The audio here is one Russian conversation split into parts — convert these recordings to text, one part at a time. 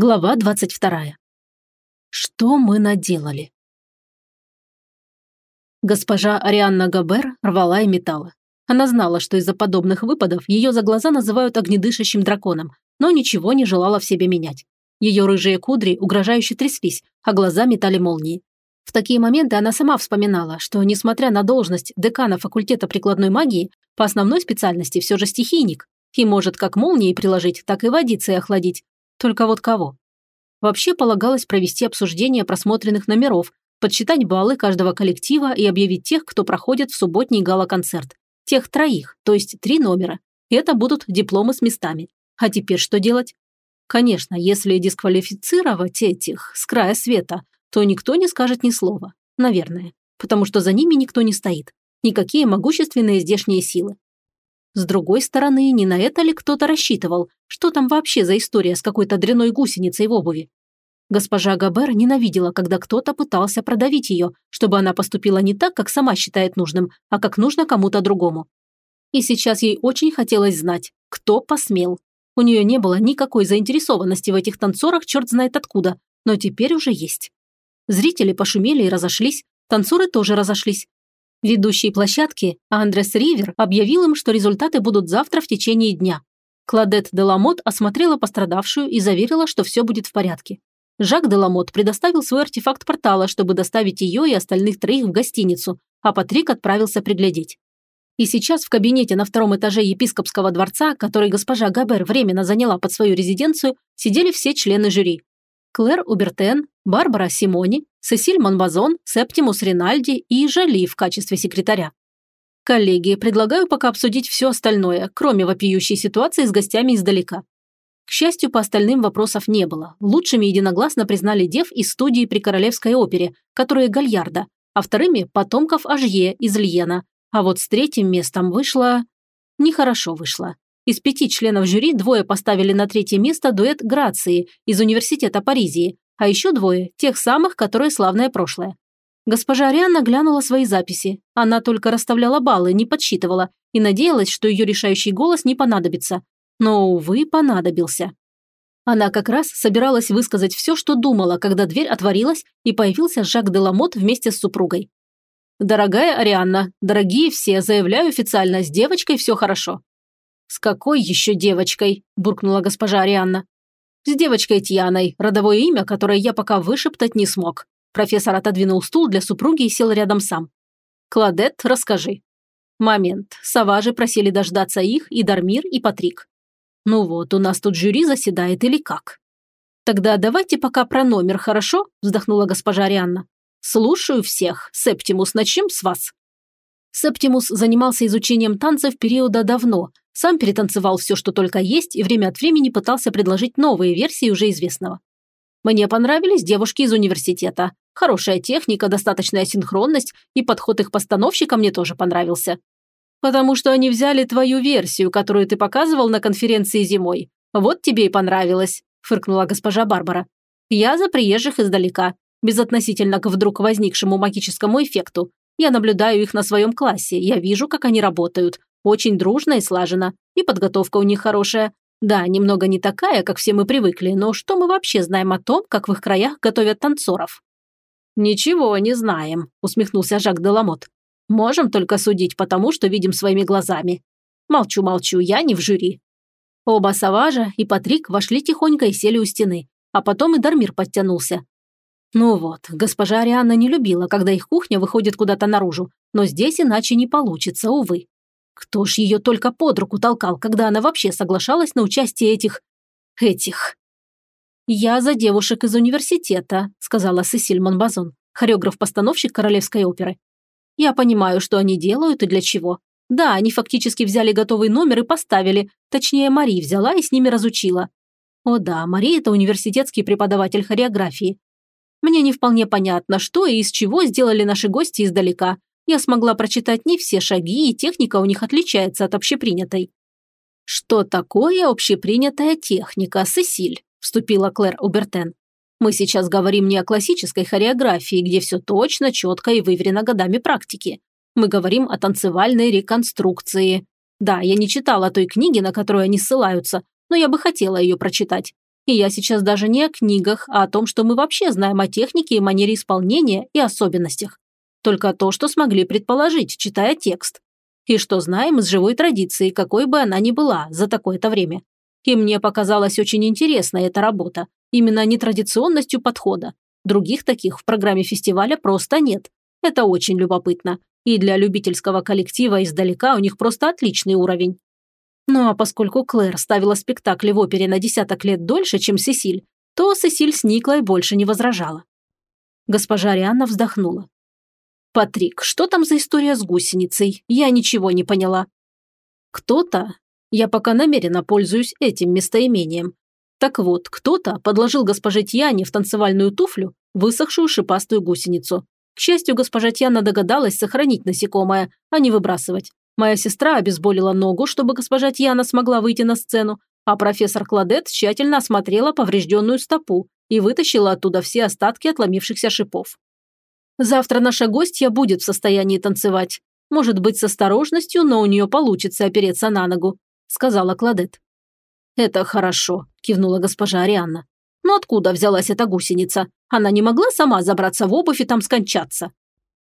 Глава 22. Что мы наделали? Госпожа Арианна Габер рвала и металла. Она знала, что из-за подобных выпадов ее за глаза называют огнедышащим драконом, но ничего не желала в себе менять. Ее рыжие кудри угрожающе тряслись, а глаза метали молнии. В такие моменты она сама вспоминала, что, несмотря на должность декана факультета прикладной магии, по основной специальности все же стихийник, и может как молнии приложить, так и водиться и охладить, только вот кого? Вообще полагалось провести обсуждение просмотренных номеров, подсчитать баллы каждого коллектива и объявить тех, кто проходит в субботний гала-концерт. Тех троих, то есть три номера. Это будут дипломы с местами. А теперь что делать? Конечно, если дисквалифицировать этих с края света, то никто не скажет ни слова. Наверное. Потому что за ними никто не стоит. Никакие могущественные здешние силы. С другой стороны, не на это ли кто-то рассчитывал? Что там вообще за история с какой-то дряной гусеницей в обуви? Госпожа Габер ненавидела, когда кто-то пытался продавить ее, чтобы она поступила не так, как сама считает нужным, а как нужно кому-то другому. И сейчас ей очень хотелось знать, кто посмел. У нее не было никакой заинтересованности в этих танцорах черт знает откуда, но теперь уже есть. Зрители пошумели и разошлись, танцоры тоже разошлись. Ведущий площадки, Андрес Ривер, объявил им, что результаты будут завтра в течение дня. Кладет Деламот осмотрела пострадавшую и заверила, что все будет в порядке. Жак Деламот предоставил свой артефакт портала, чтобы доставить ее и остальных троих в гостиницу, а Патрик отправился приглядеть. И сейчас в кабинете на втором этаже епископского дворца, который госпожа Габер временно заняла под свою резиденцию, сидели все члены жюри. Клэр Убертен, Барбара Симони, Сесиль Монбазон, Септимус Ринальди и Жали в качестве секретаря. Коллеги, предлагаю пока обсудить все остальное, кроме вопиющей ситуации с гостями издалека. К счастью, по остальным вопросов не было. Лучшими единогласно признали дев из студии при Королевской опере, которые Гальярда, а вторыми – потомков Ажье из Льена. А вот с третьим местом вышло... Нехорошо вышло. Из пяти членов жюри двое поставили на третье место дуэт Грации из Университета Паризии, а еще двое – тех самых, которые славное прошлое. Госпожа Арианна глянула свои записи. Она только расставляла баллы, не подсчитывала, и надеялась, что ее решающий голос не понадобится. Но, увы, понадобился. Она как раз собиралась высказать все, что думала, когда дверь отворилась, и появился Жак Деламот вместе с супругой. «Дорогая Арианна, дорогие все, заявляю официально, с девочкой все хорошо. «С какой еще девочкой?» – буркнула госпожа Арианна. «С девочкой Тьяной, родовое имя, которое я пока вышептать не смог». Профессор отодвинул стул для супруги и сел рядом сам. «Кладет, расскажи». Момент. Саважи просили дождаться их и Дармир, и Патрик. «Ну вот, у нас тут жюри заседает или как?» «Тогда давайте пока про номер, хорошо?» – вздохнула госпожа Арианна. «Слушаю всех. Септимус, начнем с вас». Септимус занимался изучением танцев периода давно, сам перетанцевал все, что только есть, и время от времени пытался предложить новые версии уже известного. Мне понравились девушки из университета. Хорошая техника, достаточная синхронность и подход их постановщика мне тоже понравился. Потому что они взяли твою версию, которую ты показывал на конференции зимой. Вот тебе и понравилось, фыркнула госпожа Барбара. Я за приезжих издалека, безотносительно к вдруг возникшему магическому эффекту. Я наблюдаю их на своем классе, я вижу, как они работают. Очень дружно и слаженно. И подготовка у них хорошая. Да, немного не такая, как все мы привыкли, но что мы вообще знаем о том, как в их краях готовят танцоров? «Ничего не знаем», – усмехнулся Жак Деламот. «Можем только судить потому, что видим своими глазами. Молчу-молчу, я не в жюри». Оба Саважа и Патрик вошли тихонько и сели у стены, а потом и Дармир подтянулся. Ну вот, госпожа Ариана не любила, когда их кухня выходит куда-то наружу, но здесь иначе не получится, увы. Кто ж ее только под руку толкал, когда она вообще соглашалась на участие этих... этих... «Я за девушек из университета», – сказала Сесиль Монбазон, хореограф-постановщик Королевской оперы. «Я понимаю, что они делают и для чего. Да, они фактически взяли готовый номер и поставили, точнее, Мари взяла и с ними разучила. О да, Мари – это университетский преподаватель хореографии. Мне не вполне понятно, что и из чего сделали наши гости издалека, я смогла прочитать не все шаги, и техника у них отличается от общепринятой. «Что такое общепринятая техника, Сесиль?» – вступила Клэр Убертен. «Мы сейчас говорим не о классической хореографии, где все точно, четко и выверено годами практики. Мы говорим о танцевальной реконструкции. Да, я не читала той книги, на которую они ссылаются, но я бы хотела ее прочитать. И я сейчас даже не о книгах, а о том, что мы вообще знаем о технике и манере исполнения и особенностях. Только то, что смогли предположить, читая текст. И что знаем из живой традиции, какой бы она ни была за такое-то время. И мне показалась очень интересной эта работа, именно нетрадиционностью подхода. Других таких в программе фестиваля просто нет. Это очень любопытно. И для любительского коллектива издалека у них просто отличный уровень. Ну а поскольку Клэр ставила спектакли в опере на десяток лет дольше, чем Сесиль, то Сесиль сникла и больше не возражала. Госпожа Рианна вздохнула. «Патрик, что там за история с гусеницей? Я ничего не поняла». «Кто-то, я пока намеренно пользуюсь этим местоимением. Так вот, кто-то подложил госпоже Тьяне в танцевальную туфлю высохшую шипастую гусеницу. К счастью, госпожа Тьяна догадалась сохранить насекомое, а не выбрасывать. Моя сестра обезболила ногу, чтобы госпожа Тьяна смогла выйти на сцену, а профессор Кладет тщательно осмотрела поврежденную стопу и вытащила оттуда все остатки отломившихся шипов. Завтра наша гостья будет в состоянии танцевать. Может быть, с осторожностью, но у нее получится опереться на ногу», – сказала Кладет. «Это хорошо», – кивнула госпожа Арианна. «Но откуда взялась эта гусеница? Она не могла сама забраться в обувь и там скончаться?»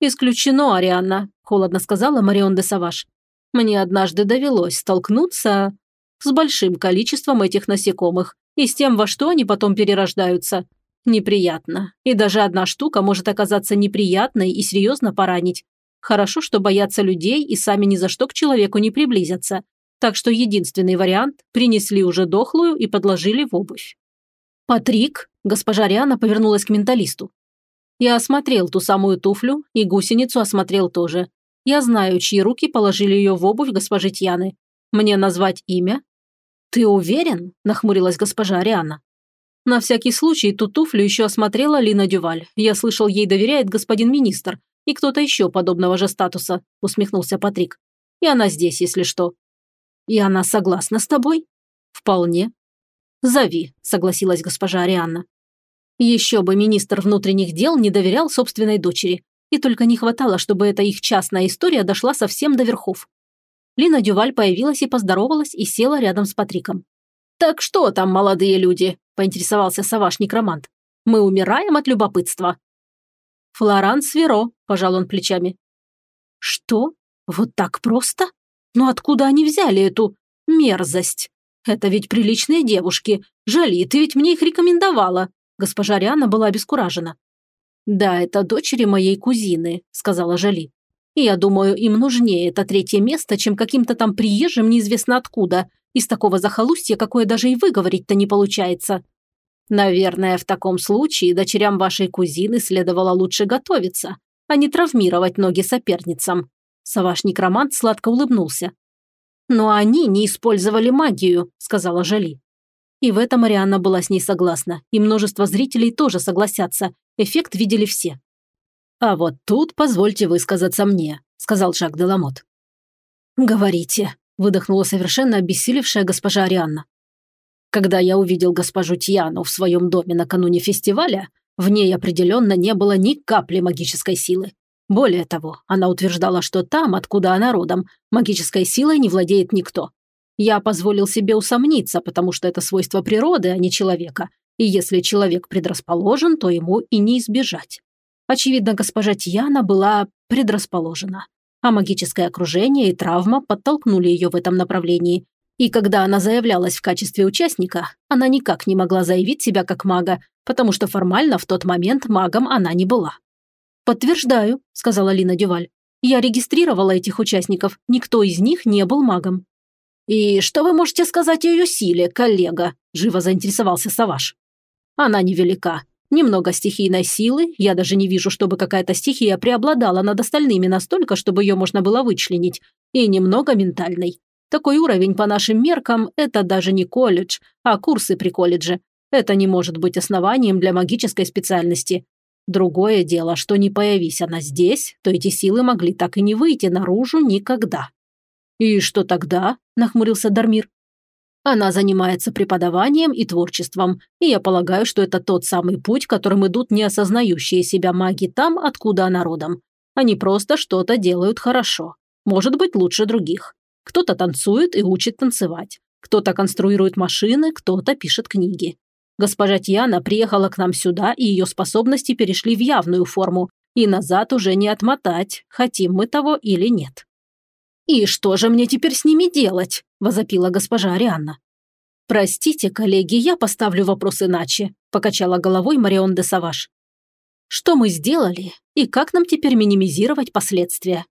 «Исключено, Арианна», – холодно сказала Марион де Саваш. «Мне однажды довелось столкнуться с большим количеством этих насекомых и с тем, во что они потом перерождаются. Неприятно. И даже одна штука может оказаться неприятной и серьезно поранить. Хорошо, что боятся людей и сами ни за что к человеку не приблизятся. Так что единственный вариант – принесли уже дохлую и подложили в обувь. «Патрик?» – госпожа Риана повернулась к менталисту. «Я осмотрел ту самую туфлю и гусеницу осмотрел тоже. Я знаю, чьи руки положили ее в обувь госпожи Тьяны. Мне назвать имя?» «Ты уверен?» – нахмурилась госпожа Ариана. На всякий случай ту туфлю еще осмотрела Лина Дюваль. Я слышал, ей доверяет господин министр и кто-то еще подобного же статуса, усмехнулся Патрик. И она здесь, если что. И она согласна с тобой? Вполне. Зови, согласилась госпожа Арианна. Еще бы министр внутренних дел не доверял собственной дочери. И только не хватало, чтобы эта их частная история дошла совсем до верхов. Лина Дюваль появилась и поздоровалась и села рядом с Патриком. «Так что там, молодые люди?» – поинтересовался Саваш-некромант. «Мы умираем от любопытства». «Флоран Сверо», – пожал он плечами. «Что? Вот так просто? Но откуда они взяли эту мерзость? Это ведь приличные девушки. Жали, ты ведь мне их рекомендовала». Госпожа Риана была обескуражена. «Да, это дочери моей кузины», – сказала Жали. «И я думаю, им нужнее это третье место, чем каким-то там приезжим неизвестно откуда, из такого захолустья, какое даже и выговорить-то не получается. Наверное, в таком случае дочерям вашей кузины следовало лучше готовиться, а не травмировать ноги соперницам. Саваш-некромант сладко улыбнулся. «Но они не использовали магию», – сказала Жали. И в этом Арианна была с ней согласна, и множество зрителей тоже согласятся. Эффект видели все. «А вот тут позвольте высказаться мне», – сказал Жак Деламот. «Говорите», выдохнула совершенно обессилевшая госпожа Арианна. Когда я увидел госпожу Тьяну в своем доме накануне фестиваля, в ней определенно не было ни капли магической силы. Более того, она утверждала, что там, откуда она родом, магической силой не владеет никто. Я позволил себе усомниться, потому что это свойство природы, а не человека. И если человек предрасположен, то ему и не избежать. Очевидно, госпожа Тьяна была предрасположена а магическое окружение и травма подтолкнули ее в этом направлении. И когда она заявлялась в качестве участника, она никак не могла заявить себя как мага, потому что формально в тот момент магом она не была. «Подтверждаю», – сказала Лина Дюваль. «Я регистрировала этих участников, никто из них не был магом». «И что вы можете сказать о ее силе, коллега?» – живо заинтересовался Саваш. «Она невелика. Немного стихийной силы, я даже не вижу, чтобы какая-то стихия преобладала над остальными настолько, чтобы ее можно было вычленить, и немного ментальной. Такой уровень по нашим меркам – это даже не колледж, а курсы при колледже. Это не может быть основанием для магической специальности. Другое дело, что не появись она здесь, то эти силы могли так и не выйти наружу никогда. «И что тогда?» – нахмурился Дармир. Она занимается преподаванием и творчеством, и я полагаю, что это тот самый путь, которым идут неосознающие себя маги там, откуда она родом. Они просто что-то делают хорошо. Может быть, лучше других. Кто-то танцует и учит танцевать. Кто-то конструирует машины, кто-то пишет книги. Госпожа Тиана приехала к нам сюда, и ее способности перешли в явную форму, и назад уже не отмотать, хотим мы того или нет. «И что же мне теперь с ними делать?» – возопила госпожа Арианна. «Простите, коллеги, я поставлю вопрос иначе», – покачала головой Марион де Саваш. «Что мы сделали и как нам теперь минимизировать последствия?»